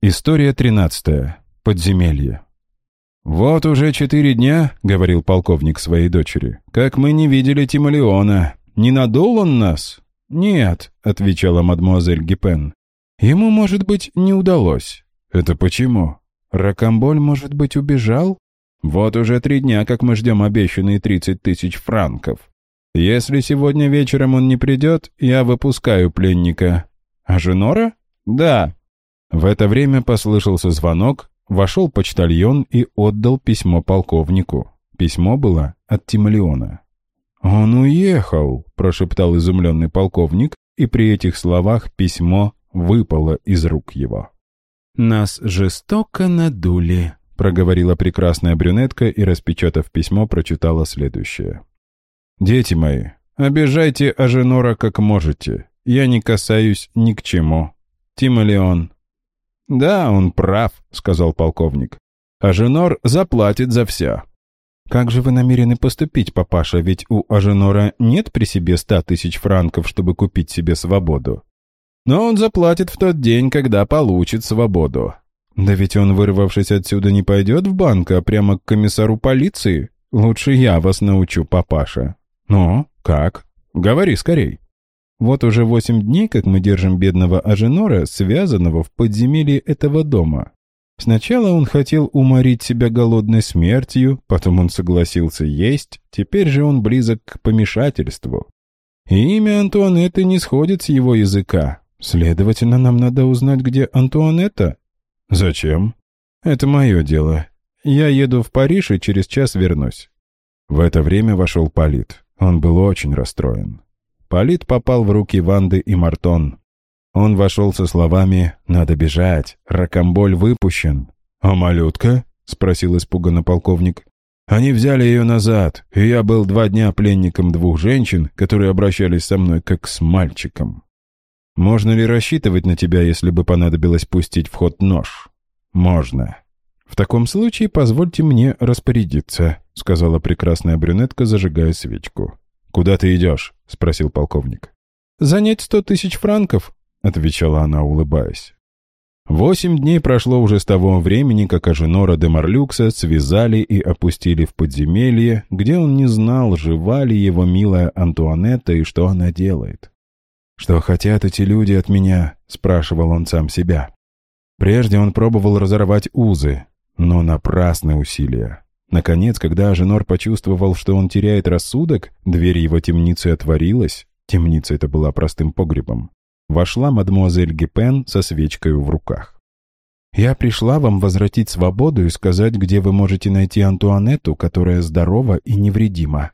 История тринадцатая. Подземелье. «Вот уже четыре дня, — говорил полковник своей дочери, — как мы не видели Тимолеона. Не надул он нас?» «Нет», — отвечала мадмуазель Гипен. «Ему, может быть, не удалось». «Это почему? Ракамболь, может быть, убежал?» «Вот уже три дня, как мы ждем обещанные тридцать тысяч франков. Если сегодня вечером он не придет, я выпускаю пленника». «А Женора?» «Да». В это время послышался звонок, вошел почтальон и отдал письмо полковнику. Письмо было от Тимолеона. «Он уехал», — прошептал изумленный полковник, и при этих словах письмо выпало из рук его. «Нас жестоко надули», — проговорила прекрасная брюнетка и, распечатав письмо, прочитала следующее. «Дети мои, обижайте Аженора как можете. Я не касаюсь ни к чему. Тимолеон». «Да, он прав», — сказал полковник. «Аженор заплатит за все». «Как же вы намерены поступить, папаша, ведь у Аженора нет при себе ста тысяч франков, чтобы купить себе свободу?» «Но он заплатит в тот день, когда получит свободу». «Да ведь он, вырвавшись отсюда, не пойдет в банк, а прямо к комиссару полиции. Лучше я вас научу, папаша». «Ну, как? Говори скорей». Вот уже восемь дней, как мы держим бедного Аженора, связанного в подземелье этого дома. Сначала он хотел уморить себя голодной смертью, потом он согласился есть, теперь же он близок к помешательству. И имя Антуанетты не сходит с его языка. Следовательно, нам надо узнать, где Антуанетта. Зачем? Это мое дело. Я еду в Париж и через час вернусь. В это время вошел Полит. Он был очень расстроен. Полит попал в руки Ванды и Мартон. Он вошел со словами «Надо бежать, ракомболь выпущен». «А малютка?» — спросил испуганно полковник. «Они взяли ее назад, и я был два дня пленником двух женщин, которые обращались со мной как с мальчиком». «Можно ли рассчитывать на тебя, если бы понадобилось пустить в ход нож?» «Можно». «В таком случае позвольте мне распорядиться», — сказала прекрасная брюнетка, зажигая свечку. «Куда ты идешь?» — спросил полковник. «Занять сто тысяч франков», — отвечала она, улыбаясь. Восемь дней прошло уже с того времени, как Аженора де Марлюкса связали и опустили в подземелье, где он не знал, жива ли его милая Антуанетта и что она делает. «Что хотят эти люди от меня?» — спрашивал он сам себя. Прежде он пробовал разорвать узы, но напрасные усилия. Наконец, когда Аженор почувствовал, что он теряет рассудок, дверь его темницы отворилась. Темница эта была простым погребом. Вошла мадмуазель Гепен со свечкой в руках. «Я пришла вам возвратить свободу и сказать, где вы можете найти Антуанетту, которая здорова и невредима».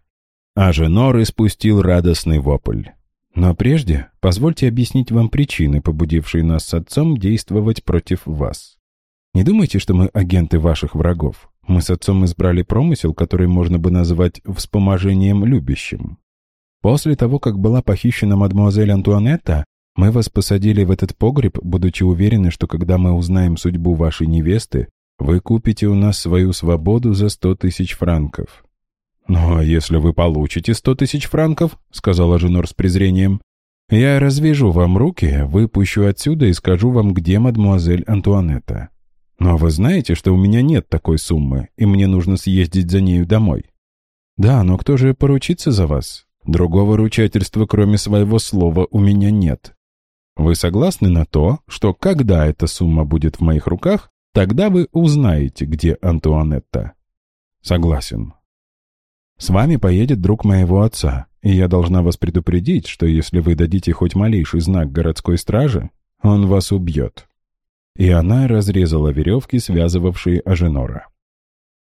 Аженор испустил радостный вопль. «Но прежде позвольте объяснить вам причины, побудившие нас с отцом действовать против вас. Не думайте, что мы агенты ваших врагов. Мы с отцом избрали промысел, который можно бы назвать вспоможением любящим. После того, как была похищена мадемуазель Антуанетта, мы вас посадили в этот погреб, будучи уверены, что когда мы узнаем судьбу вашей невесты, вы купите у нас свою свободу за сто тысяч франков». «Ну, а если вы получите сто тысяч франков», — сказала Женор с презрением, «я развяжу вам руки, выпущу отсюда и скажу вам, где мадемуазель Антуанетта. Но вы знаете, что у меня нет такой суммы, и мне нужно съездить за нею домой. Да, но кто же поручится за вас? Другого ручательства, кроме своего слова, у меня нет. Вы согласны на то, что когда эта сумма будет в моих руках, тогда вы узнаете, где Антуанетта? Согласен. С вами поедет друг моего отца, и я должна вас предупредить, что если вы дадите хоть малейший знак городской стражи, он вас убьет и она разрезала веревки, связывавшие Аженора.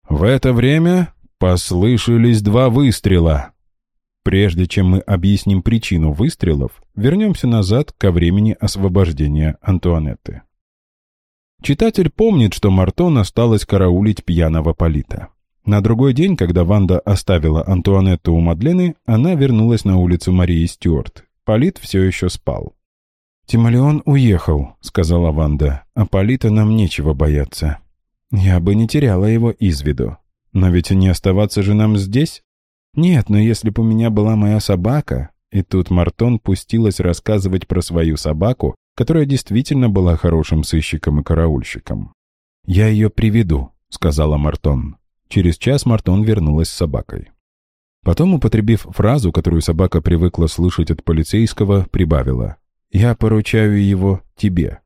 В это время послышались два выстрела. Прежде чем мы объясним причину выстрелов, вернемся назад ко времени освобождения Антуанетты. Читатель помнит, что Мартон осталось караулить пьяного Полита. На другой день, когда Ванда оставила Антуанетту у Мадлены, она вернулась на улицу Марии Стюарт. Полит все еще спал. «Тимолеон уехал», — сказала Ванда, — «а Полита нам нечего бояться». «Я бы не теряла его из виду. Но ведь не оставаться же нам здесь?» «Нет, но если бы у меня была моя собака...» И тут Мартон пустилась рассказывать про свою собаку, которая действительно была хорошим сыщиком и караульщиком. «Я ее приведу», — сказала Мартон. Через час Мартон вернулась с собакой. Потом, употребив фразу, которую собака привыкла слышать от полицейского, прибавила. «Я поручаю его тебе».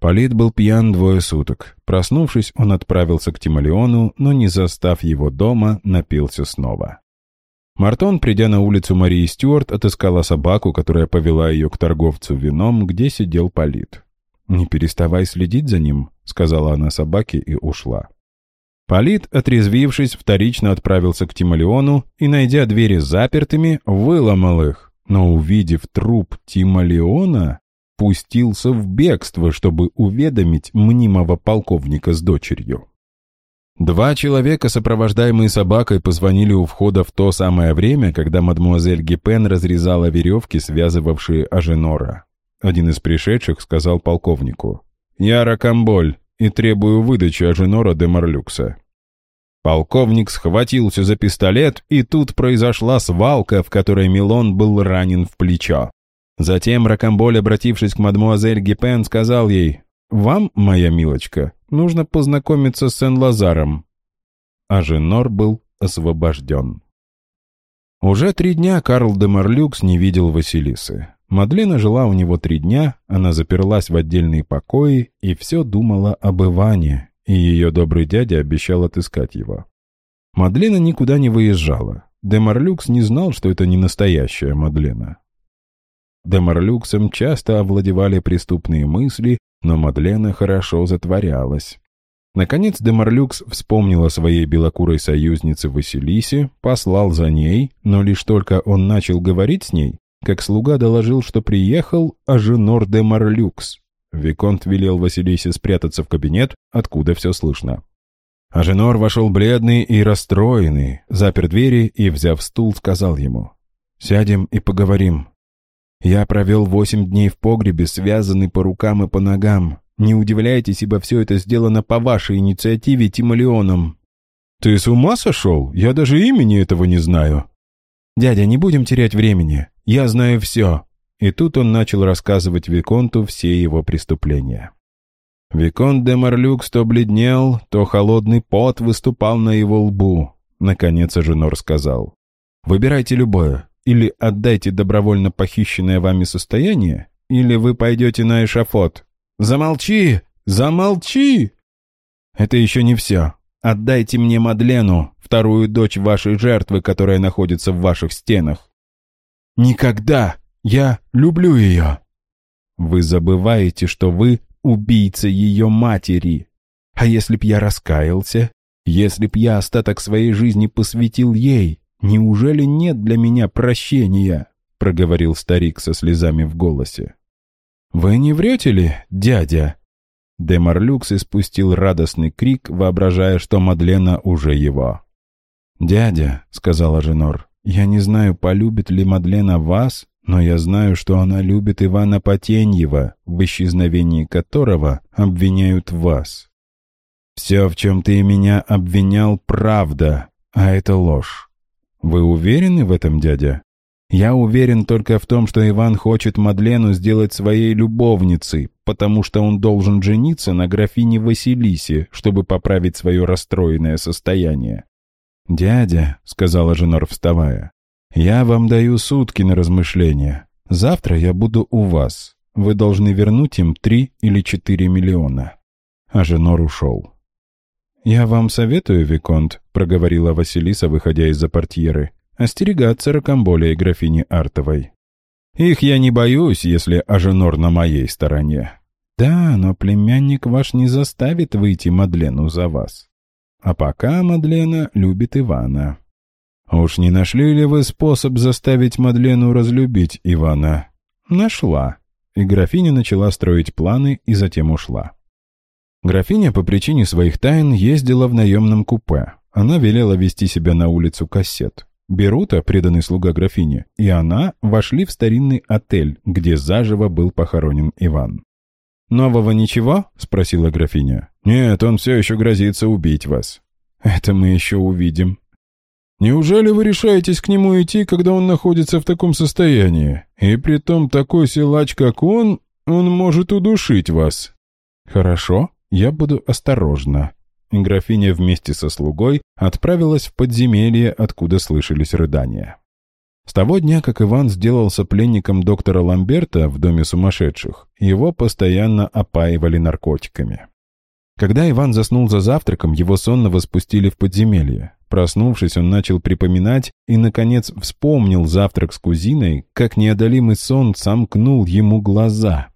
Полит был пьян двое суток. Проснувшись, он отправился к Тималиону, но, не застав его дома, напился снова. Мартон, придя на улицу Марии Стюарт, отыскала собаку, которая повела ее к торговцу вином, где сидел Полит. «Не переставай следить за ним», — сказала она собаке и ушла. Полит, отрезвившись, вторично отправился к Тималиону и, найдя двери запертыми, выломал их, но, увидев труп Тималиона, пустился в бегство, чтобы уведомить мнимого полковника с дочерью. Два человека, сопровождаемые собакой, позвонили у входа в то самое время, когда мадмуазель Гипен разрезала веревки, связывавшие Аженора. Один из пришедших сказал полковнику. «Я Ракамболь и требую выдачи Аженора де Марлюкса». Полковник схватился за пистолет, и тут произошла свалка, в которой Милон был ранен в плечо. Затем Ракамболь, обратившись к мадмуазель Гипен, сказал ей, «Вам, моя милочка, нужно познакомиться с Сен-Лазаром». А Женор был освобожден. Уже три дня Карл де Марлюкс не видел Василисы. Мадлена жила у него три дня, она заперлась в отдельные покои и все думала об Иване, и ее добрый дядя обещал отыскать его. Мадлена никуда не выезжала. Де Марлюкс не знал, что это не настоящая Мадлена. Демарлюксом часто овладевали преступные мысли, но Мадлена хорошо затворялась. Наконец Демарлюкс вспомнил о своей белокурой союзнице Василисе, послал за ней, но лишь только он начал говорить с ней, как слуга доложил, что приехал Аженор де Марлюкс. Виконт велел Василисе спрятаться в кабинет, откуда все слышно. Аженор вошел бледный и расстроенный, запер двери и, взяв стул, сказал ему, «Сядем и поговорим. Я провел восемь дней в погребе, связанный по рукам и по ногам. Не удивляйтесь, ибо все это сделано по вашей инициативе Тималионом». «Ты с ума сошел? Я даже имени этого не знаю». «Дядя, не будем терять времени. Я знаю все». И тут он начал рассказывать Виконту все его преступления. Виконт де Марлюкс то бледнел, то холодный пот выступал на его лбу. Наконец Аженор сказал, «Выбирайте любое. Или отдайте добровольно похищенное вами состояние, или вы пойдете на эшафот. Замолчи! Замолчи! Это еще не все. Отдайте мне Мадлену, вторую дочь вашей жертвы, которая находится в ваших стенах. Никогда! Я люблю ее. Вы забываете, что вы убийца ее матери. А если б я раскаялся? Если б я остаток своей жизни посвятил ей, «Неужели нет для меня прощения?» — проговорил старик со слезами в голосе. «Вы не врете ли, дядя?» Де Марлюкс испустил радостный крик, воображая, что Мадлена уже его. «Дядя», — сказала Женор, — «я не знаю, полюбит ли Мадлена вас, но я знаю, что она любит Ивана Потеньева, в исчезновении которого обвиняют вас. Все, в чем ты меня обвинял, правда, а это ложь. «Вы уверены в этом, дядя?» «Я уверен только в том, что Иван хочет Мадлену сделать своей любовницей, потому что он должен жениться на графине Василисе, чтобы поправить свое расстроенное состояние». «Дядя», — сказала Женор, вставая, — «я вам даю сутки на размышления. Завтра я буду у вас. Вы должны вернуть им три или четыре миллиона». А Женор ушел. «Я вам советую, Виконт», — проговорила Василиса, выходя из-за портьеры, «остерегаться ракомболия графини Артовой. Их я не боюсь, если Аженор на моей стороне. Да, но племянник ваш не заставит выйти Мадлену за вас. А пока Мадлена любит Ивана. Уж не нашли ли вы способ заставить Мадлену разлюбить Ивана? Нашла. И графиня начала строить планы и затем ушла. Графиня по причине своих тайн ездила в наемном купе. Она велела вести себя на улицу кассет. Берута, преданный слуга графини, и она вошли в старинный отель, где заживо был похоронен Иван. «Нового ничего?» — спросила графиня. «Нет, он все еще грозится убить вас». «Это мы еще увидим». «Неужели вы решаетесь к нему идти, когда он находится в таком состоянии? И притом такой силач, как он, Он может удушить вас». «Хорошо, я буду осторожна». Графиня вместе со слугой отправилась в подземелье, откуда слышались рыдания. С того дня, как Иван сделался пленником доктора Ламберта в доме сумасшедших, его постоянно опаивали наркотиками. Когда Иван заснул за завтраком, его сонно воспустили в подземелье. Проснувшись, он начал припоминать и, наконец, вспомнил завтрак с кузиной, как неодолимый сон сомкнул ему глаза.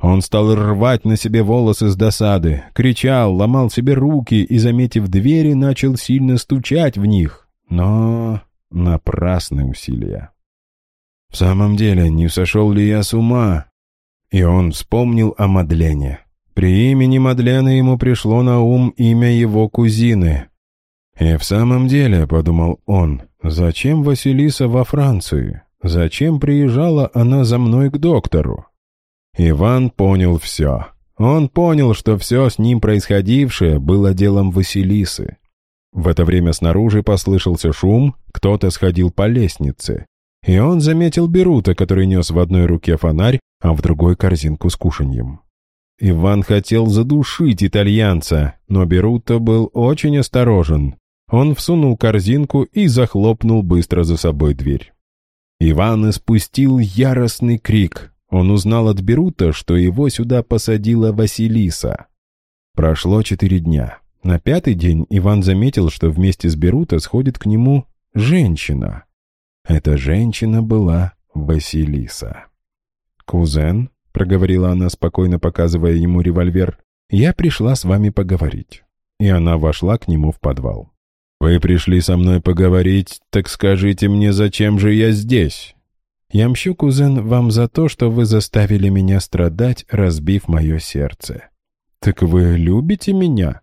Он стал рвать на себе волосы с досады, кричал, ломал себе руки и, заметив двери, начал сильно стучать в них. Но напрасные усилия. В самом деле, не сошел ли я с ума? И он вспомнил о Мадлене. При имени Мадлена ему пришло на ум имя его кузины. И в самом деле, подумал он, зачем Василиса во Франции? Зачем приезжала она за мной к доктору? Иван понял все. Он понял, что все с ним происходившее было делом Василисы. В это время снаружи послышался шум, кто-то сходил по лестнице. И он заметил Берута, который нес в одной руке фонарь, а в другой корзинку с кушаньем. Иван хотел задушить итальянца, но Берута был очень осторожен. Он всунул корзинку и захлопнул быстро за собой дверь. Иван испустил яростный крик. Он узнал от Берута, что его сюда посадила Василиса. Прошло четыре дня. На пятый день Иван заметил, что вместе с Берута сходит к нему женщина. Эта женщина была Василиса. «Кузен», — проговорила она, спокойно показывая ему револьвер, — «я пришла с вами поговорить». И она вошла к нему в подвал. «Вы пришли со мной поговорить, так скажите мне, зачем же я здесь?» Я мщу, кузен, вам за то, что вы заставили меня страдать, разбив мое сердце. Так вы любите меня?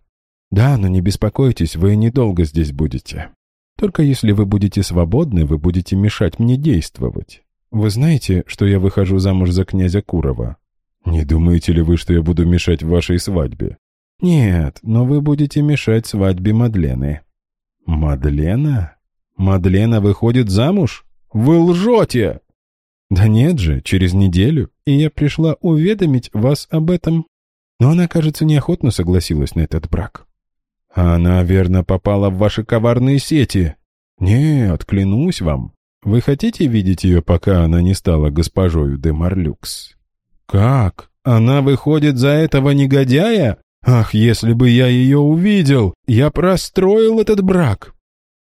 Да, но не беспокойтесь, вы недолго здесь будете. Только если вы будете свободны, вы будете мешать мне действовать. Вы знаете, что я выхожу замуж за князя Курова? Не думаете ли вы, что я буду мешать вашей свадьбе? Нет, но вы будете мешать свадьбе Мадлены. Мадлена? Мадлена выходит замуж? Вы лжете! «Да нет же, через неделю, и я пришла уведомить вас об этом». Но она, кажется, неохотно согласилась на этот брак. «Она, верно, попала в ваши коварные сети». «Нет, клянусь вам. Вы хотите видеть ее, пока она не стала госпожою де Марлюкс?» «Как? Она выходит за этого негодяя? Ах, если бы я ее увидел! Я простроил этот брак!»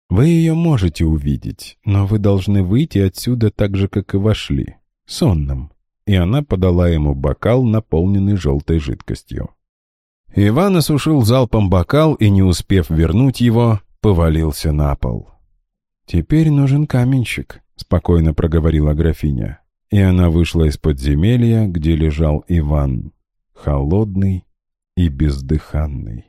Вы ее можете увидеть, но вы должны выйти отсюда так же, как и вошли, сонным. И она подала ему бокал, наполненный желтой жидкостью. Иван осушил залпом бокал и, не успев вернуть его, повалился на пол. «Теперь нужен каменщик», — спокойно проговорила графиня. И она вышла из подземелья, где лежал Иван, холодный и бездыханный.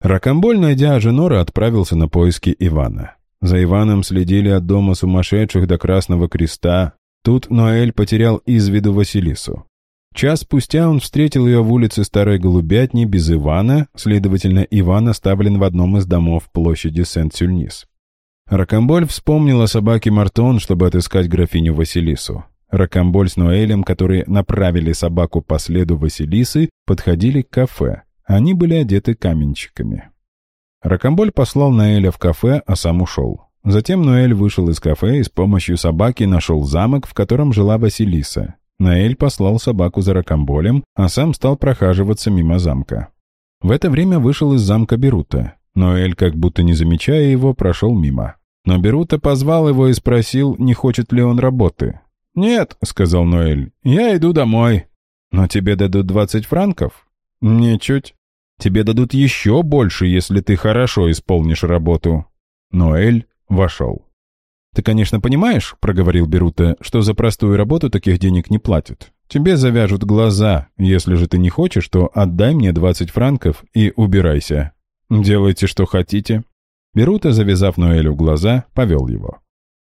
Ракомболь, найдя Аженора, отправился на поиски Ивана. За Иваном следили от дома сумасшедших до Красного Креста. Тут Ноэль потерял из виду Василису. Час спустя он встретил ее в улице Старой Голубятни без Ивана, следовательно, Иван оставлен в одном из домов площади Сент-Сюльнис. Ракомболь вспомнил о собаке Мартон, чтобы отыскать графиню Василису. Ракомболь с Ноэлем, которые направили собаку по следу Василисы, подходили к кафе. Они были одеты каменщиками. Ракомболь послал Ноэля в кафе, а сам ушел. Затем Ноэль вышел из кафе и с помощью собаки нашел замок, в котором жила Василиса. Ноэль послал собаку за Ракомболем, а сам стал прохаживаться мимо замка. В это время вышел из замка Берута. Ноэль, как будто не замечая его, прошел мимо. Но Берута позвал его и спросил, не хочет ли он работы. «Нет», — сказал Ноэль, — «я иду домой». «Но тебе дадут двадцать франков?» «Ничуть». Тебе дадут еще больше, если ты хорошо исполнишь работу». Ноэль вошел. «Ты, конечно, понимаешь, — проговорил Берута, — что за простую работу таких денег не платят. Тебе завяжут глаза. Если же ты не хочешь, то отдай мне 20 франков и убирайся. Делайте, что хотите». Берута, завязав Ноэлю глаза, повел его.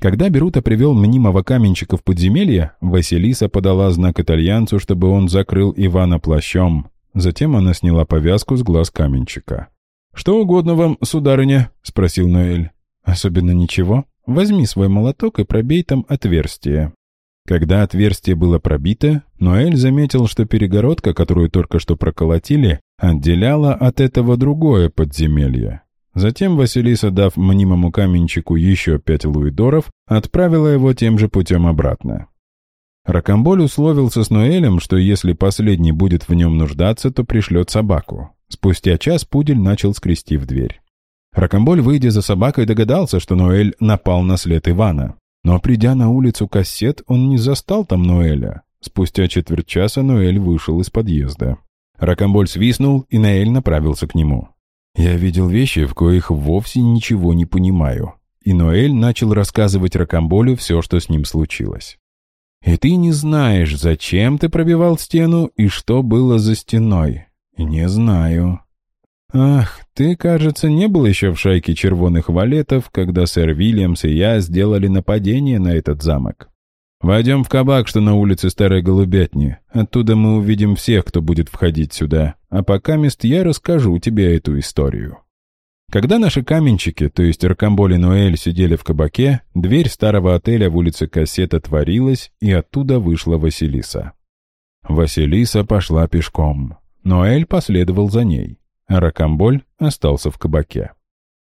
Когда Берута привел мнимого каменщика в подземелье, Василиса подала знак итальянцу, чтобы он закрыл Ивана плащом, Затем она сняла повязку с глаз каменщика. «Что угодно вам, сударыня?» — спросил Ноэль. «Особенно ничего. Возьми свой молоток и пробей там отверстие». Когда отверстие было пробито, Ноэль заметил, что перегородка, которую только что проколотили, отделяла от этого другое подземелье. Затем Василиса, дав мнимому каменщику еще пять луидоров, отправила его тем же путем обратно. Ракомболь условился с Ноэлем, что если последний будет в нем нуждаться, то пришлет собаку. Спустя час пудель начал скрести в дверь. Ракомболь, выйдя за собакой, догадался, что Ноэль напал на след Ивана. Но придя на улицу Кассет, он не застал там Ноэля. Спустя четверть часа Ноэль вышел из подъезда. Ракомболь свистнул, и Ноэль направился к нему. «Я видел вещи, в коих вовсе ничего не понимаю». И Ноэль начал рассказывать Ракомболю все, что с ним случилось. «И ты не знаешь, зачем ты пробивал стену и что было за стеной?» «Не знаю». «Ах, ты, кажется, не был еще в шайке червоных валетов, когда сэр Вильямс и я сделали нападение на этот замок. Войдем в кабак, что на улице Старой Голубятни. Оттуда мы увидим всех, кто будет входить сюда. А пока мест я расскажу тебе эту историю». Когда наши каменщики, то есть Ракамболь и Ноэль, сидели в кабаке, дверь старого отеля в улице Кассета отворилась, и оттуда вышла Василиса. Василиса пошла пешком. Ноэль последовал за ней, Ракамболь остался в кабаке.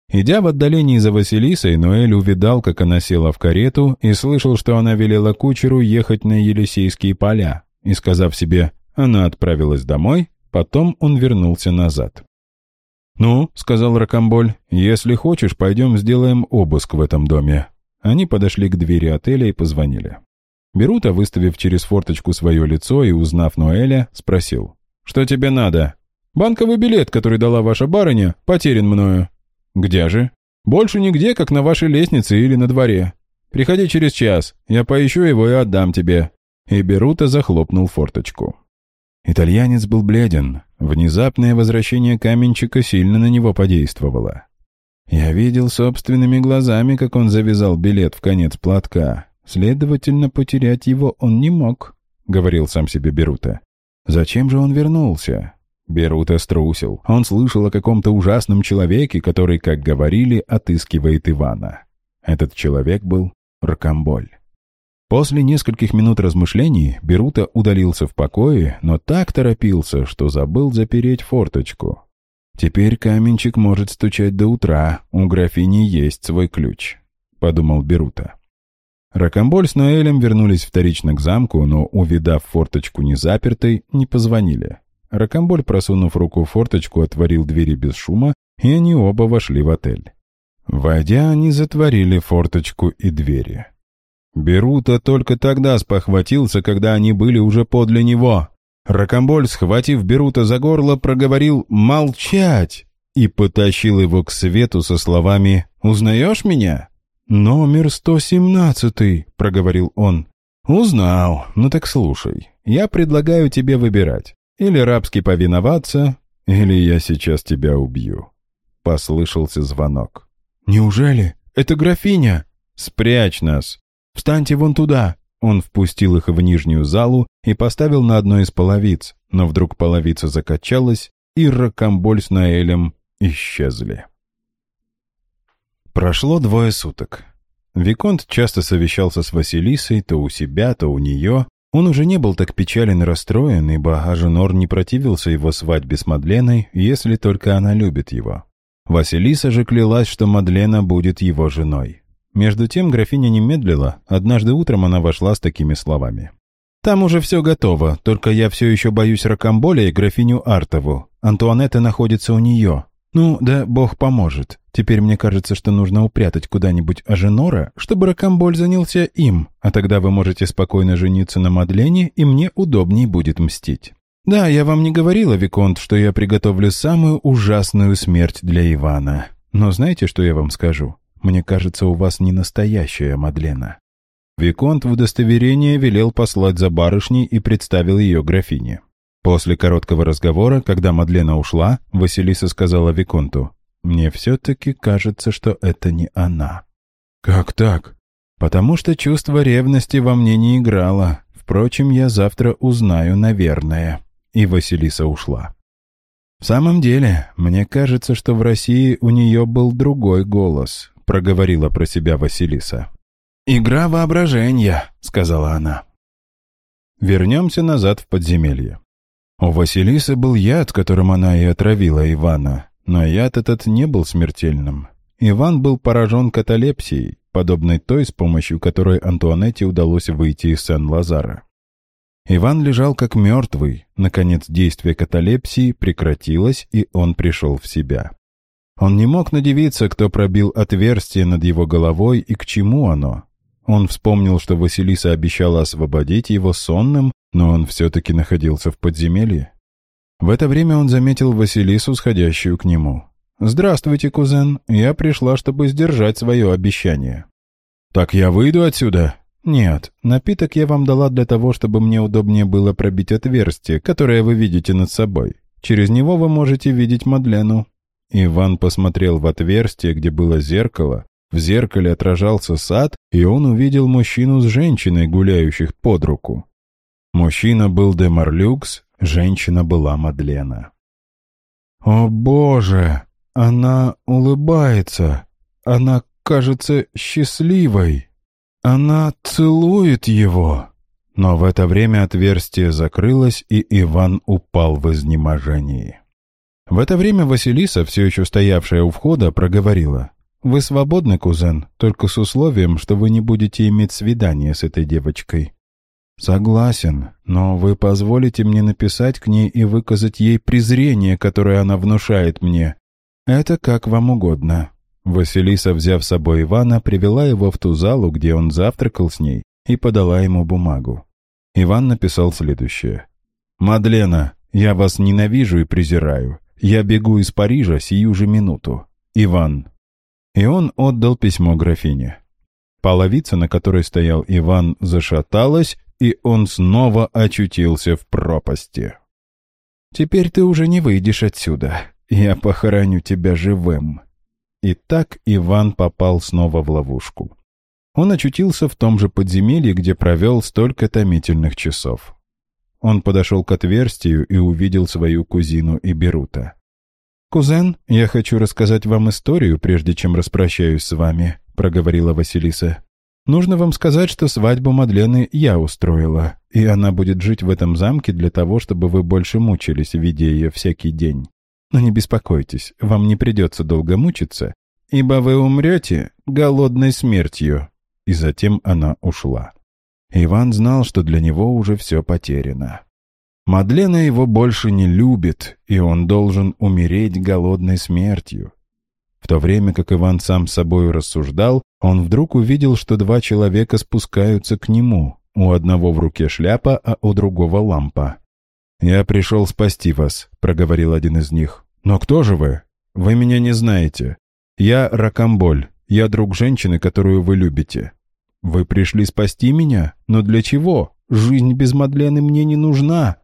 Идя в отдалении за Василисой, Ноэль увидал, как она села в карету и слышал, что она велела кучеру ехать на Елисейские поля, и, сказав себе «она отправилась домой», потом он вернулся назад. «Ну», — сказал Ракамболь, — «если хочешь, пойдем сделаем обыск в этом доме». Они подошли к двери отеля и позвонили. Берута, выставив через форточку свое лицо и узнав Ноэля, спросил. «Что тебе надо?» «Банковый билет, который дала ваша барыня, потерян мною». «Где же?» «Больше нигде, как на вашей лестнице или на дворе. Приходи через час, я поищу его и отдам тебе». И Берута захлопнул форточку. Итальянец был бледен. Внезапное возвращение каменщика сильно на него подействовало. Я видел собственными глазами, как он завязал билет в конец платка. Следовательно, потерять его он не мог, — говорил сам себе Берута. Зачем же он вернулся? Берута струсил. Он слышал о каком-то ужасном человеке, который, как говорили, отыскивает Ивана. Этот человек был Ракамболь. После нескольких минут размышлений Берута удалился в покое, но так торопился, что забыл запереть форточку. «Теперь каменчик может стучать до утра, у графини есть свой ключ», — подумал Берута. Ракомболь с Ноэлем вернулись вторично к замку, но, увидав форточку незапертой, не позвонили. Ракомболь, просунув руку в форточку, отворил двери без шума, и они оба вошли в отель. Войдя, они затворили форточку и двери. Берута только тогда спохватился, когда они были уже подле него. Ракомболь, схватив Берута за горло, проговорил «Молчать!» и потащил его к свету со словами «Узнаешь меня?» «Номер 117», — проговорил он. «Узнал. Ну так слушай. Я предлагаю тебе выбирать. Или рабски повиноваться, или я сейчас тебя убью». Послышался звонок. «Неужели? Это графиня?» «Спрячь нас!» «Встаньте вон туда!» Он впустил их в нижнюю залу и поставил на одной из половиц, но вдруг половица закачалась, и Рокомболь с Наэлем исчезли. Прошло двое суток. Виконт часто совещался с Василисой, то у себя, то у нее. Он уже не был так печален и расстроен, ибо Аженор не противился его свадьбе с Мадленой, если только она любит его. Василиса же клялась, что Мадлена будет его женой. Между тем графиня не медлила, однажды утром она вошла с такими словами. «Там уже все готово, только я все еще боюсь Рокамболя и графиню Артову. Антуанетта находится у нее. Ну, да бог поможет. Теперь мне кажется, что нужно упрятать куда-нибудь Аженора, чтобы Рокамболь занялся им, а тогда вы можете спокойно жениться на Мадлене, и мне удобней будет мстить». «Да, я вам не говорила, Виконт, что я приготовлю самую ужасную смерть для Ивана. Но знаете, что я вам скажу? Мне кажется, у вас не настоящая Мадлена». Виконт в удостоверение велел послать за барышней и представил ее графине. После короткого разговора, когда Мадлена ушла, Василиса сказала Виконту, «Мне все-таки кажется, что это не она». «Как так?» «Потому что чувство ревности во мне не играло. Впрочем, я завтра узнаю, наверное». И Василиса ушла. В самом деле, мне кажется, что в России у нее был другой голос, проговорила про себя Василиса. «Игра воображения», — сказала она. Вернемся назад в подземелье. У Василисы был яд, которым она и отравила Ивана, но яд этот не был смертельным. Иван был поражен каталепсией, подобной той, с помощью которой Антуанетте удалось выйти из Сен-Лазара. Иван лежал как мертвый, наконец действие каталепсии прекратилось, и он пришел в себя. Он не мог надевиться, кто пробил отверстие над его головой и к чему оно. Он вспомнил, что Василиса обещала освободить его сонным, но он все-таки находился в подземелье. В это время он заметил Василису, сходящую к нему. «Здравствуйте, кузен. Я пришла, чтобы сдержать свое обещание». «Так я выйду отсюда?» «Нет, напиток я вам дала для того, чтобы мне удобнее было пробить отверстие, которое вы видите над собой. Через него вы можете видеть Мадлену». Иван посмотрел в отверстие, где было зеркало. В зеркале отражался сад, и он увидел мужчину с женщиной, гуляющих под руку. Мужчина был де Марлюкс, женщина была Мадлена. «О, Боже! Она улыбается! Она кажется счастливой! Она целует его!» Но в это время отверстие закрылось, и Иван упал в изнеможении. В это время Василиса, все еще стоявшая у входа, проговорила. «Вы свободны, кузен, только с условием, что вы не будете иметь свидание с этой девочкой». «Согласен, но вы позволите мне написать к ней и выказать ей презрение, которое она внушает мне. Это как вам угодно». Василиса, взяв с собой Ивана, привела его в ту залу, где он завтракал с ней, и подала ему бумагу. Иван написал следующее. «Мадлена, я вас ненавижу и презираю. Я бегу из Парижа сию же минуту. Иван». И он отдал письмо графине. Половица, на которой стоял Иван, зашаталась, и он снова очутился в пропасти. «Теперь ты уже не выйдешь отсюда. Я похороню тебя живым». И так Иван попал снова в ловушку. Он очутился в том же подземелье, где провел столько томительных часов. Он подошел к отверстию и увидел свою кузину Иберута. «Кузен, я хочу рассказать вам историю, прежде чем распрощаюсь с вами», — проговорила Василиса. Нужно вам сказать, что свадьбу Мадлены я устроила, и она будет жить в этом замке для того, чтобы вы больше мучились, видя ее всякий день. Но не беспокойтесь, вам не придется долго мучиться, ибо вы умрете голодной смертью». И затем она ушла. Иван знал, что для него уже все потеряно. Мадлена его больше не любит, и он должен умереть голодной смертью. В то время как Иван сам с собой рассуждал, он вдруг увидел, что два человека спускаются к нему. У одного в руке шляпа, а у другого лампа. «Я пришел спасти вас», — проговорил один из них. «Но кто же вы? Вы меня не знаете. Я Ракамболь. Я друг женщины, которую вы любите. Вы пришли спасти меня? Но для чего? Жизнь без Мадлены мне не нужна».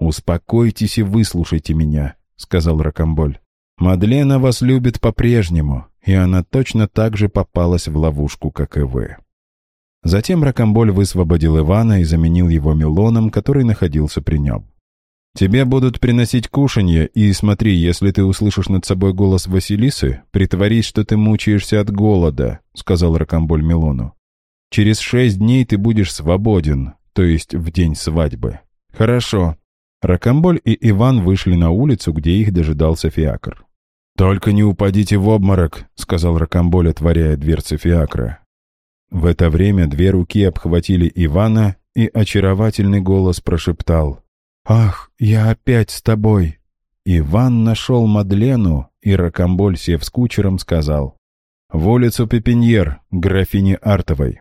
«Успокойтесь и выслушайте меня», — сказал Ракамболь. Мадлена вас любит по-прежнему, и она точно так же попалась в ловушку, как и вы. Затем Ракамболь высвободил Ивана и заменил его Милоном, который находился при нем. «Тебе будут приносить кушанье, и смотри, если ты услышишь над собой голос Василисы, притворись, что ты мучаешься от голода», — сказал Ракамболь Милону. «Через шесть дней ты будешь свободен, то есть в день свадьбы». «Хорошо». Ракамболь и Иван вышли на улицу, где их дожидался фиакр. «Только не упадите в обморок», — сказал Ракамболь, отворяя дверцы фиакра. В это время две руки обхватили Ивана, и очаровательный голос прошептал. «Ах, я опять с тобой!» Иван нашел Мадлену, и Ракамболь, сев с кучером, сказал. «В улицу Пепеньер, графине Артовой».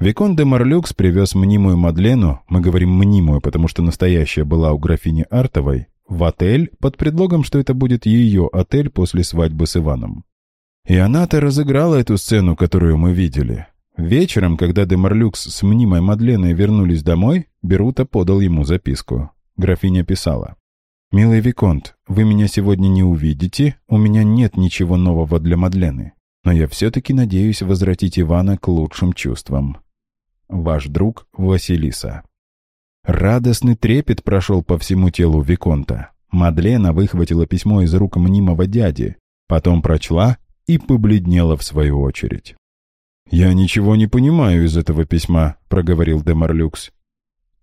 Викон де Марлюкс привез мнимую Мадлену, мы говорим мнимую, потому что настоящая была у графини Артовой, в отель под предлогом, что это будет ее отель после свадьбы с Иваном. И она-то разыграла эту сцену, которую мы видели. Вечером, когда Демарлюкс с мнимой Мадленой вернулись домой, Берута подал ему записку. Графиня писала. «Милый Виконт, вы меня сегодня не увидите, у меня нет ничего нового для Мадлены, но я все-таки надеюсь возвратить Ивана к лучшим чувствам. Ваш друг Василиса». Радостный трепет прошел по всему телу Виконта. Мадлена выхватила письмо из рук мнимого дяди, потом прочла и побледнела в свою очередь. «Я ничего не понимаю из этого письма», — проговорил Демарлюкс.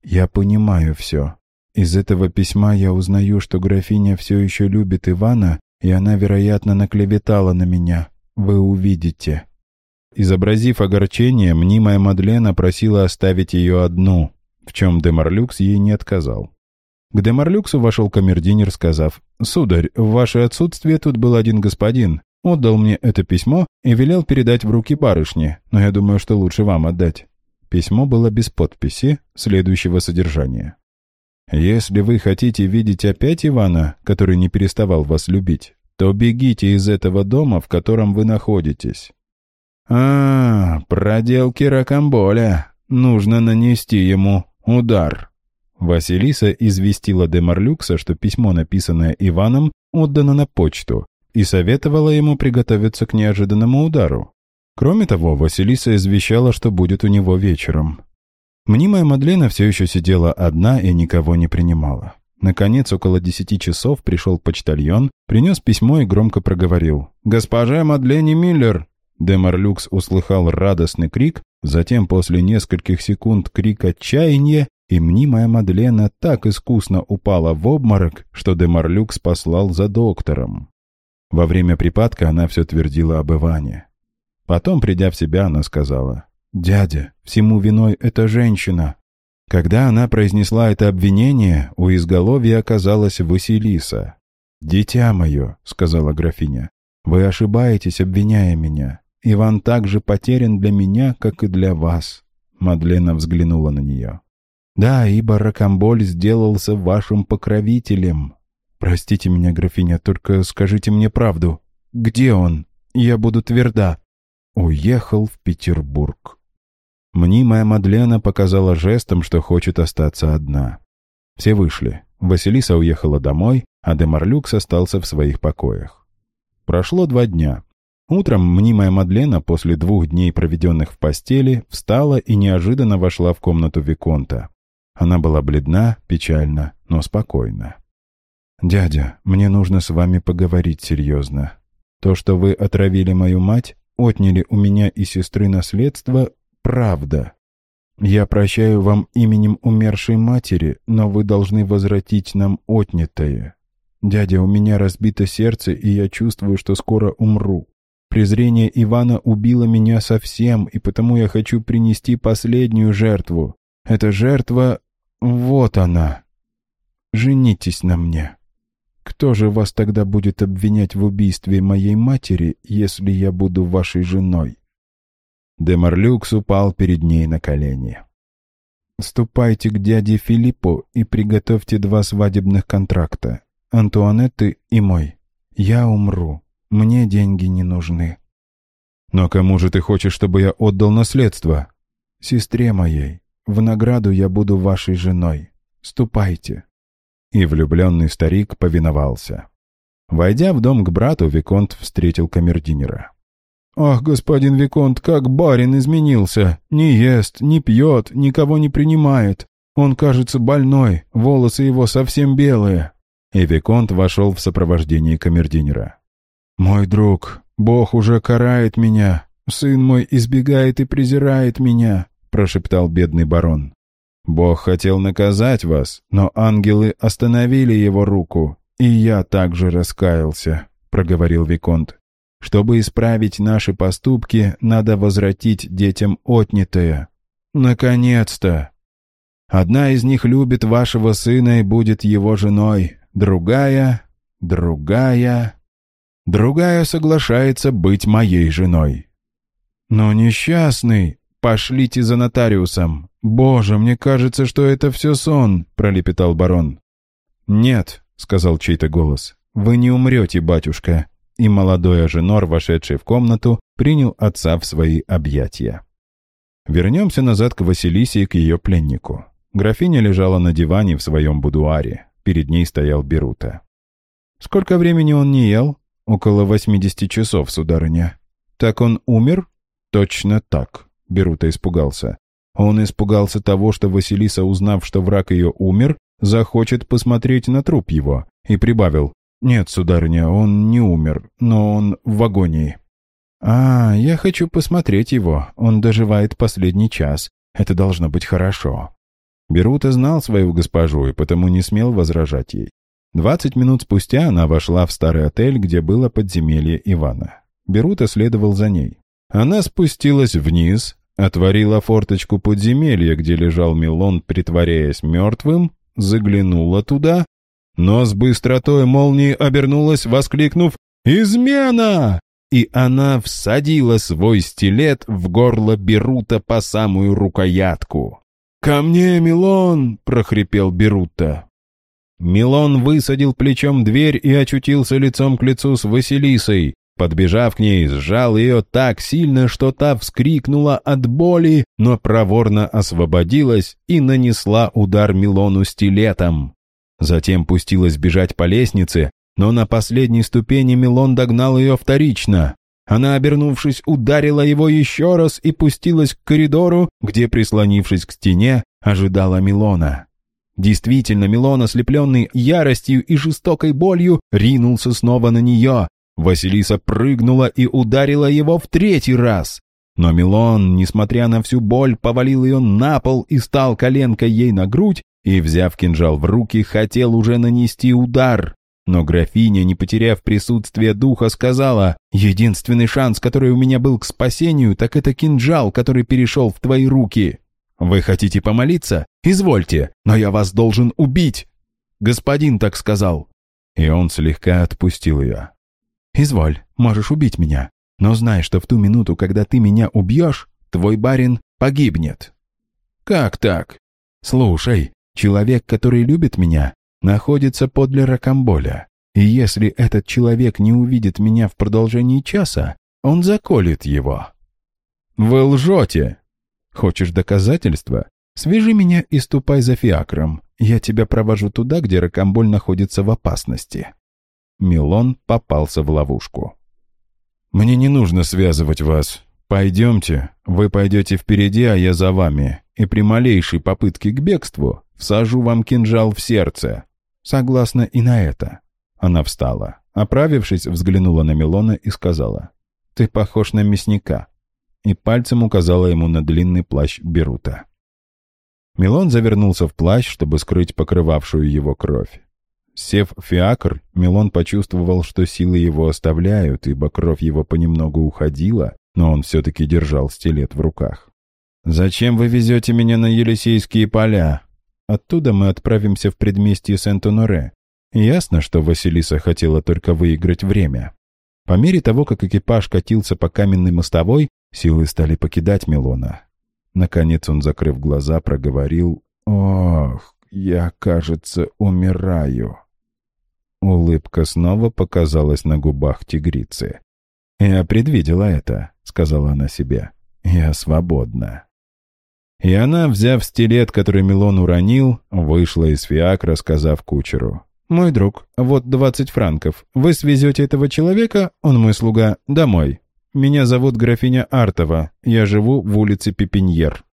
Я понимаю все. Из этого письма я узнаю, что графиня все еще любит Ивана, и она, вероятно, наклеветала на меня. Вы увидите». Изобразив огорчение, мнимая Мадлена просила оставить ее одну, в чем Демарлюкс ей не отказал. К Демарлюксу вошел камердинер, сказав, «Сударь, в ваше отсутствие тут был один господин, отдал мне это письмо и велел передать в руки барышни, но я думаю, что лучше вам отдать». Письмо было без подписи, следующего содержания. «Если вы хотите видеть опять Ивана, который не переставал вас любить, то бегите из этого дома, в котором вы находитесь. «А, проделки Ракамболя. Нужно нанести ему удар». Василиса известила Демарлюкса, что письмо, написанное Иваном, отдано на почту, и советовала ему приготовиться к неожиданному удару. Кроме того, Василиса извещала, что будет у него вечером. Мнимая Мадлена все еще сидела одна и никого не принимала. Наконец, около десяти часов пришел почтальон, принес письмо и громко проговорил. «Госпожа Мадлене Миллер, Демарлюкс услыхал радостный крик, затем после нескольких секунд крик отчаяния, и мнимая Мадлена так искусно упала в обморок, что Демарлюкс послал за доктором. Во время припадка она все твердила об Иване. Потом, придя в себя, она сказала, «Дядя, всему виной эта женщина». Когда она произнесла это обвинение, у изголовья оказалась Василиса. «Дитя мое», — сказала графиня, — «вы ошибаетесь, обвиняя меня. Иван так же потерян для меня, как и для вас». Мадлена взглянула на нее. «Да, ибо Ракамболь сделался вашим покровителем. Простите меня, графиня, только скажите мне правду. Где он? Я буду тверда». Уехал в Петербург. Мнимая Мадлена показала жестом, что хочет остаться одна. Все вышли. Василиса уехала домой, а Демарлюкс остался в своих покоях. Прошло два дня. Утром мнимая Мадлена после двух дней, проведенных в постели, встала и неожиданно вошла в комнату Виконта. Она была бледна, печальна, но спокойна. «Дядя, мне нужно с вами поговорить серьезно. То, что вы отравили мою мать, отняли у меня и сестры наследство, правда. Я прощаю вам именем умершей матери, но вы должны возвратить нам отнятое. Дядя, у меня разбито сердце, и я чувствую, что скоро умру. Презрение Ивана убило меня совсем, и потому я хочу принести последнюю жертву. Эта жертва... вот она. Женитесь на мне. Кто же вас тогда будет обвинять в убийстве моей матери, если я буду вашей женой?» Демарлюкс упал перед ней на колени. «Ступайте к дяде Филиппу и приготовьте два свадебных контракта, Антуанетты и мой. Я умру. Мне деньги не нужны». «Но кому же ты хочешь, чтобы я отдал наследство?» «Сестре моей. В награду я буду вашей женой. Ступайте». И влюбленный старик повиновался. Войдя в дом к брату, Виконт встретил камердинера. «Ах, господин Виконт, как барин изменился! Не ест, не пьет, никого не принимает. Он кажется больной, волосы его совсем белые». И Виконт вошел в сопровождении камердинера. «Мой друг, Бог уже карает меня. Сын мой избегает и презирает меня», — прошептал бедный барон. «Бог хотел наказать вас, но ангелы остановили его руку, и я также раскаялся», — проговорил Виконт. «Чтобы исправить наши поступки, надо возвратить детям отнятое. Наконец-то! Одна из них любит вашего сына и будет его женой, другая... другая...» Другая соглашается быть моей женой. Но несчастный, пошлите за нотариусом. Боже, мне кажется, что это все сон, пролепетал барон. Нет, сказал чей-то голос. Вы не умрете, батюшка. И молодой Аженор, вошедший в комнату, принял отца в свои объятия. Вернемся назад к Василисе и к ее пленнику. Графиня лежала на диване в своем будуаре. Перед ней стоял Берута. «Сколько времени он не ел?» «Около восьмидесяти часов, сударыня». «Так он умер?» «Точно так», — Берута испугался. Он испугался того, что Василиса, узнав, что враг ее умер, захочет посмотреть на труп его, и прибавил. «Нет, сударыня, он не умер, но он в агонии». «А, я хочу посмотреть его. Он доживает последний час. Это должно быть хорошо». Берута знал свою госпожу и потому не смел возражать ей. Двадцать минут спустя она вошла в старый отель, где было подземелье Ивана. Берута следовал за ней. Она спустилась вниз, отворила форточку подземелья, где лежал Милон, притворяясь мертвым, заглянула туда, но с быстротой молнии обернулась, воскликнув «Измена!» И она всадила свой стилет в горло Берута по самую рукоятку. «Ко мне, Милон!» — прохрипел Берута. Милон высадил плечом дверь и очутился лицом к лицу с Василисой. Подбежав к ней, сжал ее так сильно, что та вскрикнула от боли, но проворно освободилась и нанесла удар Милону стилетом. Затем пустилась бежать по лестнице, но на последней ступени Милон догнал ее вторично. Она, обернувшись, ударила его еще раз и пустилась к коридору, где, прислонившись к стене, ожидала Милона. Действительно, Милон, ослепленный яростью и жестокой болью, ринулся снова на нее. Василиса прыгнула и ударила его в третий раз. Но Милон, несмотря на всю боль, повалил ее на пол и стал коленкой ей на грудь, и, взяв кинжал в руки, хотел уже нанести удар. Но графиня, не потеряв присутствие духа, сказала, «Единственный шанс, который у меня был к спасению, так это кинжал, который перешел в твои руки. Вы хотите помолиться? Извольте, но я вас должен убить!» Господин так сказал. И он слегка отпустил ее. «Изволь, можешь убить меня, но знай, что в ту минуту, когда ты меня убьешь, твой барин погибнет». «Как так?» «Слушай, человек, который любит меня, находится подле Ракамболя, и если этот человек не увидит меня в продолжении часа, он заколет его». «Вы лжете!» «Хочешь доказательства? Свяжи меня и ступай за фиакром. Я тебя провожу туда, где Ракамболь находится в опасности». Милон попался в ловушку. «Мне не нужно связывать вас. Пойдемте. Вы пойдете впереди, а я за вами. И при малейшей попытке к бегству всажу вам кинжал в сердце. Согласна и на это». Она встала. Оправившись, взглянула на Милона и сказала, «Ты похож на мясника». И пальцем указала ему на длинный плащ Берута. Милон завернулся в плащ, чтобы скрыть покрывавшую его кровь. Сев в фиакр, Милон почувствовал, что силы его оставляют, ибо кровь его понемногу уходила, но он все-таки держал стилет в руках. «Зачем вы везете меня на Елисейские поля?» Оттуда мы отправимся в предместье Сент-Оноре. Ясно, что Василиса хотела только выиграть время. По мере того, как экипаж катился по каменной мостовой, силы стали покидать Милона. Наконец он, закрыв глаза, проговорил «Ох, я, кажется, умираю». Улыбка снова показалась на губах тигрицы. «Я предвидела это», — сказала она себе. «Я свободна». И она, взяв стилет, который Милон уронил, вышла из фиакра, сказав кучеру. «Мой друг, вот двадцать франков. Вы свезете этого человека, он мой слуга, домой. Меня зовут графиня Артова, я живу в улице Пепиньер».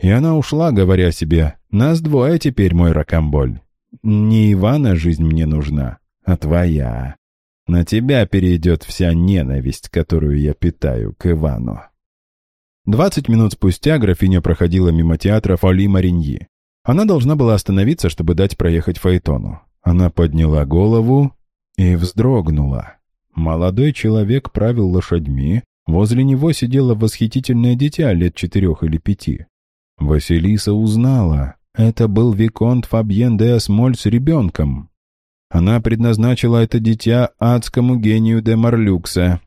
И она ушла, говоря себе, «Нас двое теперь, мой ракомболь. Не Ивана жизнь мне нужна, а твоя. На тебя перейдет вся ненависть, которую я питаю к Ивану». Двадцать минут спустя графиня проходила мимо театра Фоли Мариньи. Она должна была остановиться, чтобы дать проехать Фаэтону. Она подняла голову и вздрогнула. Молодой человек правил лошадьми, возле него сидело восхитительное дитя лет четырех или пяти. Василиса узнала, это был Виконт Фабьен де Асмоль с ребенком. Она предназначила это дитя адскому гению де Марлюкса,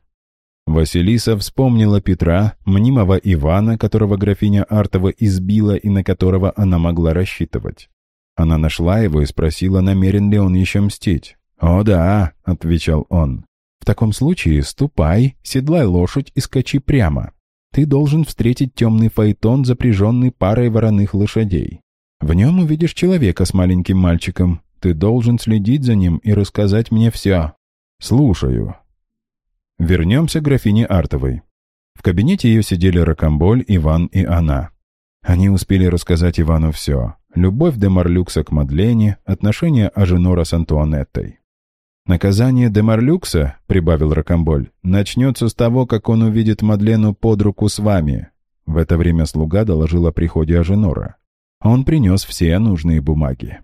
Василиса вспомнила Петра, мнимого Ивана, которого графиня Артова избила и на которого она могла рассчитывать. Она нашла его и спросила, намерен ли он еще мстить. «О да», — отвечал он. «В таком случае ступай, седлай лошадь и скачи прямо. Ты должен встретить темный фаэтон, запряженный парой вороных лошадей. В нем увидишь человека с маленьким мальчиком. Ты должен следить за ним и рассказать мне все». «Слушаю», Вернемся к графине Артовой. В кабинете ее сидели Рокомболь, Иван и она. Они успели рассказать Ивану все. Любовь де Марлюкса к Мадлене, отношения Аженора с Антуанеттой. «Наказание де Марлюкса, — прибавил Рокомболь, — начнется с того, как он увидит Мадлену под руку с вами». В это время слуга доложил о приходе Аженора. Он принес все нужные бумаги.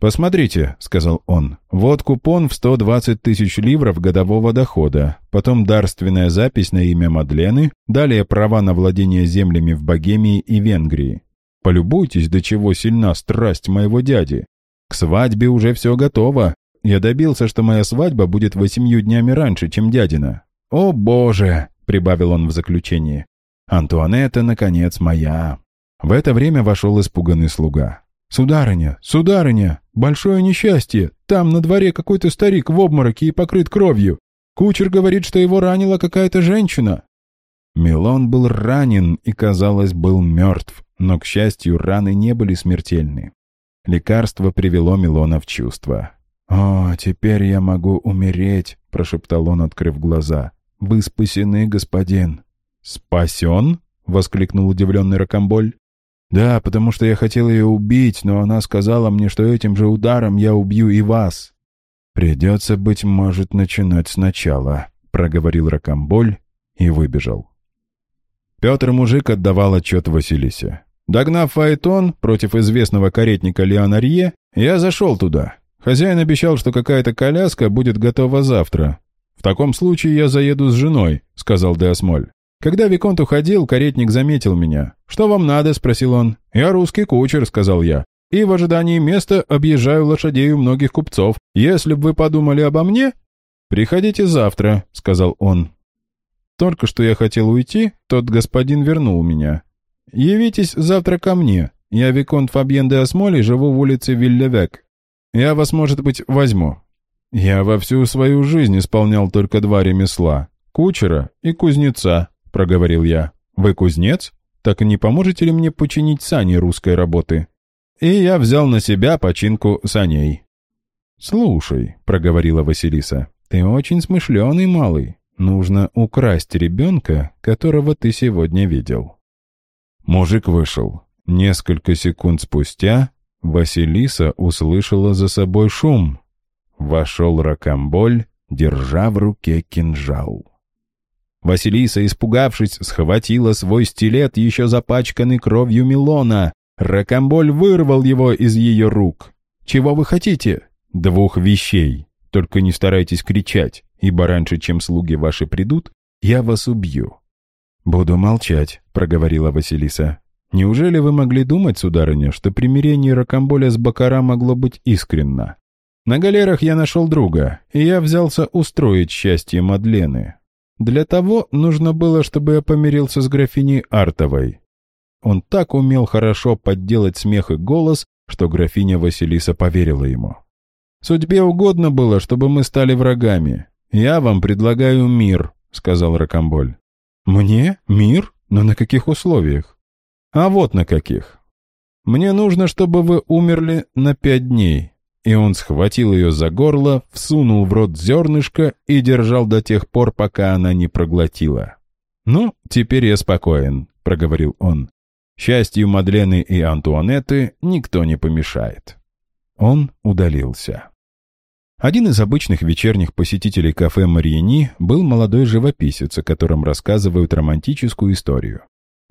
«Посмотрите», — сказал он, — «вот купон в 120 тысяч ливров годового дохода, потом дарственная запись на имя Мадлены, далее права на владение землями в Богемии и Венгрии. Полюбуйтесь, до чего сильна страсть моего дяди. К свадьбе уже все готово. Я добился, что моя свадьба будет восемью днями раньше, чем дядина. О, Боже!» — прибавил он в заключении. «Антуанетта, наконец, моя». В это время вошел испуганный слуга. «Сударыня, сударыня, большое несчастье! Там на дворе какой-то старик в обмороке и покрыт кровью. Кучер говорит, что его ранила какая-то женщина». Милон был ранен и, казалось, был мертв, но, к счастью, раны не были смертельны. Лекарство привело Милона в чувство. «О, теперь я могу умереть», — прошептал он, открыв глаза. «Вы спасены, господин». «Спасен?» — воскликнул удивленный Рокомболь. «Да, потому что я хотел ее убить, но она сказала мне, что этим же ударом я убью и вас». «Придется, быть может, начинать сначала», — проговорил Рокомболь и выбежал. Петр Мужик отдавал отчет Василисе. Догнав Фаэтон против известного каретника Леонарье, я зашел туда. Хозяин обещал, что какая-то коляска будет готова завтра. «В таком случае я заеду с женой», — сказал Деосмоль. Когда Виконт уходил, каретник заметил меня. «Что вам надо?» — спросил он. «Я русский кучер», — сказал я. «И в ожидании места объезжаю лошадей у многих купцов. Если бы вы подумали обо мне...» «Приходите завтра», — сказал он. Только что я хотел уйти, тот господин вернул меня. «Явитесь завтра ко мне. Я Виконт Фабьен де Осмоли, живу в улице Виллевек. Я вас, может быть, возьму». Я во всю свою жизнь исполнял только два ремесла — кучера и кузнеца. — проговорил я. «Вы кузнец? Так не поможете ли мне починить сани русской работы?» И я взял на себя починку саней. «Слушай», — проговорила Василиса, — «ты очень смышленый малый. Нужно украсть ребенка, которого ты сегодня видел». Мужик вышел. Несколько секунд спустя Василиса услышала за собой шум. Вошел Ракамболь, держа в руке кинжал. Василиса, испугавшись, схватила свой стилет, еще запачканный кровью Милона. Ракомболь вырвал его из ее рук. «Чего вы хотите?» «Двух вещей. Только не старайтесь кричать, ибо раньше, чем слуги ваши придут, я вас убью». «Буду молчать», — проговорила Василиса. «Неужели вы могли думать, сударыня, что примирение Ракомболя с Бакара могло быть искренно? На галерах я нашел друга, и я взялся устроить счастье Мадлены, для того нужно было, чтобы я помирился с графиней Артовой. Он так умел хорошо подделать смех и голос, что графиня Василиса поверила ему. «Судьбе угодно было, чтобы мы стали врагами. Я вам предлагаю мир», — сказал Рокомболь. «Мне? Мир? Но на каких условиях?» «А вот на каких. Мне нужно, чтобы вы умерли на пять дней, и он схватил ее за горло, всунул в рот зернышко и держал до тех пор, пока она не проглотила. «Ну, теперь я спокоен», — проговорил он. «Счастью Мадлены и Антуанетты никто не помешает». Он удалился. Один из обычных вечерних посетителей кафе «Марьяни» был молодой живописец, о котором рассказывают романтическую историю.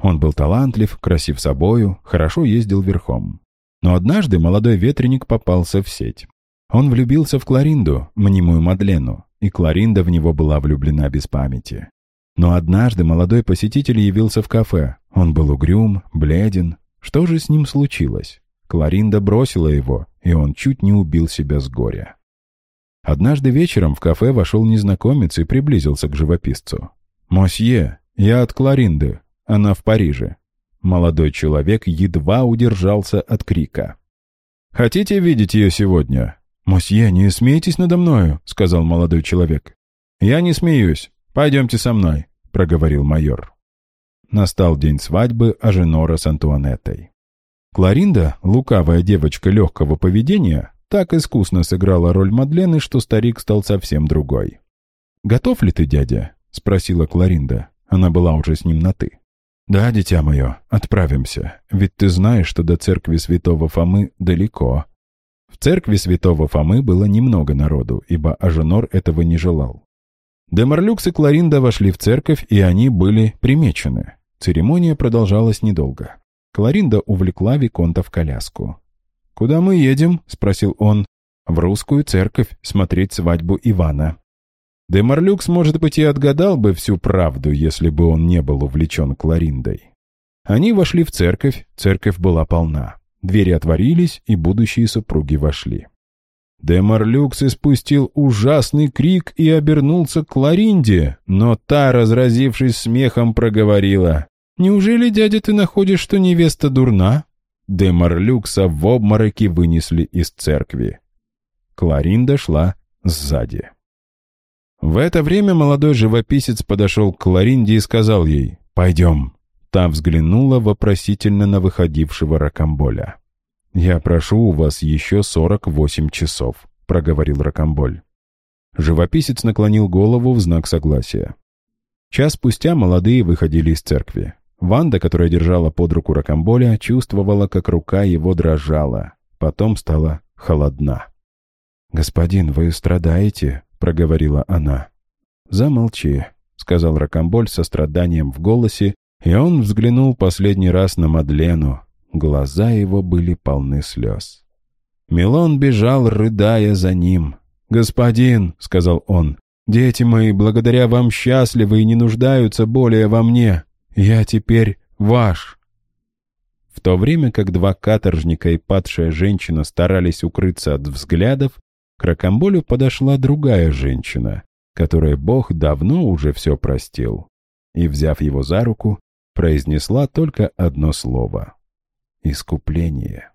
Он был талантлив, красив собою, хорошо ездил верхом. Но однажды молодой ветреник попался в сеть. Он влюбился в Кларинду, мнимую Мадлену, и Кларинда в него была влюблена без памяти. Но однажды молодой посетитель явился в кафе. Он был угрюм, бледен. Что же с ним случилось? Кларинда бросила его, и он чуть не убил себя с горя. Однажды вечером в кафе вошел незнакомец и приблизился к живописцу. «Мосье, я от Кларинды. Она в Париже. Молодой человек едва удержался от крика. «Хотите видеть ее сегодня?» «Мосье, не смейтесь надо мною», — сказал молодой человек. «Я не смеюсь. Пойдемте со мной», — проговорил майор. Настал день свадьбы Аженора с Антуанеттой. Кларинда, лукавая девочка легкого поведения, так искусно сыграла роль Мадлены, что старик стал совсем другой. «Готов ли ты, дядя?» — спросила Кларинда. Она была уже с ним на «ты». «Да, дитя мое, отправимся, ведь ты знаешь, что до церкви святого Фомы далеко». В церкви святого Фомы было немного народу, ибо Аженор этого не желал. Демарлюкс и Кларинда вошли в церковь, и они были примечены. Церемония продолжалась недолго. Кларинда увлекла Виконта в коляску. «Куда мы едем?» — спросил он. «В русскую церковь смотреть свадьбу Ивана». Де Марлюкс, может быть, и отгадал бы всю правду, если бы он не был увлечен Клариндой. Они вошли в церковь, церковь была полна. Двери отворились, и будущие супруги вошли. Де Марлюкс испустил ужасный крик и обернулся к Кларинде, но та, разразившись смехом, проговорила. «Неужели, дядя, ты находишь, что невеста дурна?» Де Марлюкса в обмороке вынесли из церкви. Кларинда шла сзади. В это время молодой живописец подошел к Кларинде и сказал ей «Пойдем». Та взглянула вопросительно на выходившего Ракамболя. «Я прошу у вас еще сорок восемь часов», — проговорил Ракамболь. Живописец наклонил голову в знак согласия. Час спустя молодые выходили из церкви. Ванда, которая держала под руку Ракамболя, чувствовала, как рука его дрожала. Потом стала холодна. «Господин, вы страдаете?» Проговорила она. «Замолчи», — сказал Ракамболь со страданием в голосе, и он взглянул последний раз на Мадлену. Глаза его были полны слез. Милон бежал, рыдая за ним. «Господин», — сказал он, — «дети мои благодаря вам счастливы и не нуждаются более во мне. Я теперь ваш». В то время как два каторжника и падшая женщина старались укрыться от взглядов, к Ракамболю подошла другая женщина, которой Бог давно уже все простил, и, взяв его за руку, произнесла только одно слово — «искупление».